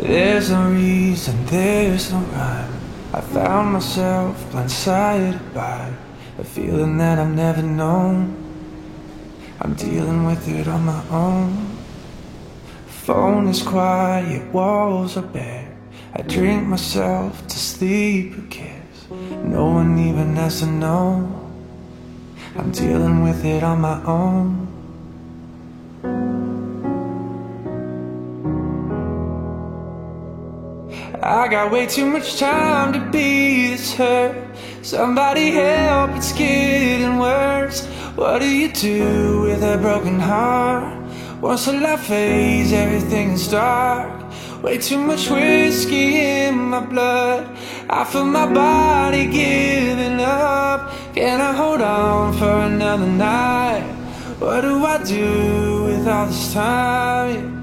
There's no reason, there's no rhyme. I found myself blindsided by a feeling that I've never known. I'm dealing with it on my own. Phone is quiet, walls are bare. I drink myself to sleep who cares? No one even has to know. I'm dealing with it on my own. I got way too much time to be this hurt. Somebody help, it's getting worse. What do you do with a broken heart? Once the light fades, everything is dark. Way too much whiskey in my blood. I feel my body giving up. Can I hold on for another night? What do I do with all this time?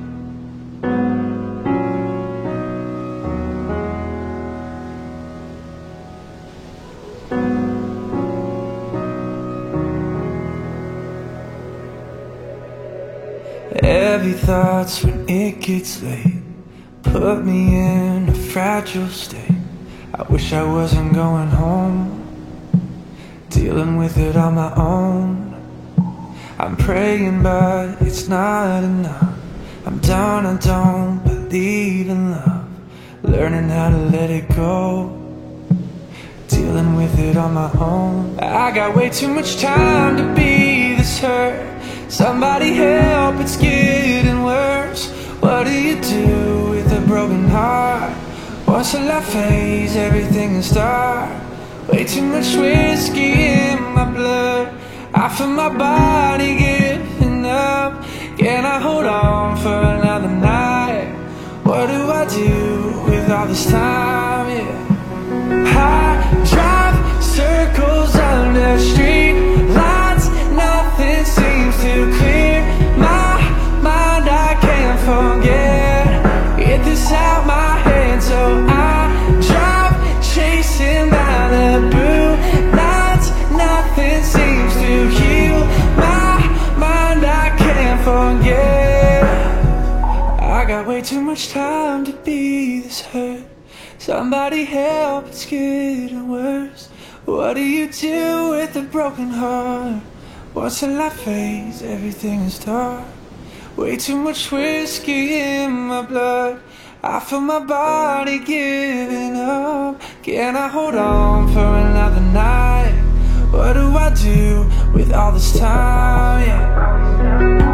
Heavy thoughts when it gets late Put me in a fragile state. I wish I wasn't going home Dealing with it on my own. I'm praying but it's not enough. I'm down, I don't believe in love. Learning how to let it go Dealing with it on my own. I got way too much time to be this hurt Somebody help, it's getting worse What do you do with a broken heart? Once the light fades, everything is dark Way too much whiskey in my blood I feel my body giving up Can I hold on for another night? What do I do with all this time, yeah? Way too much time to be this hurt Somebody help, it's getting worse What do you do with a broken heart? Once the light fades, everything is dark Way too much whiskey in my blood I feel my body giving up Can I hold on for another night? What do I do with all this time? Yeah.